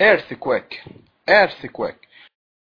earthquake. Earthquake.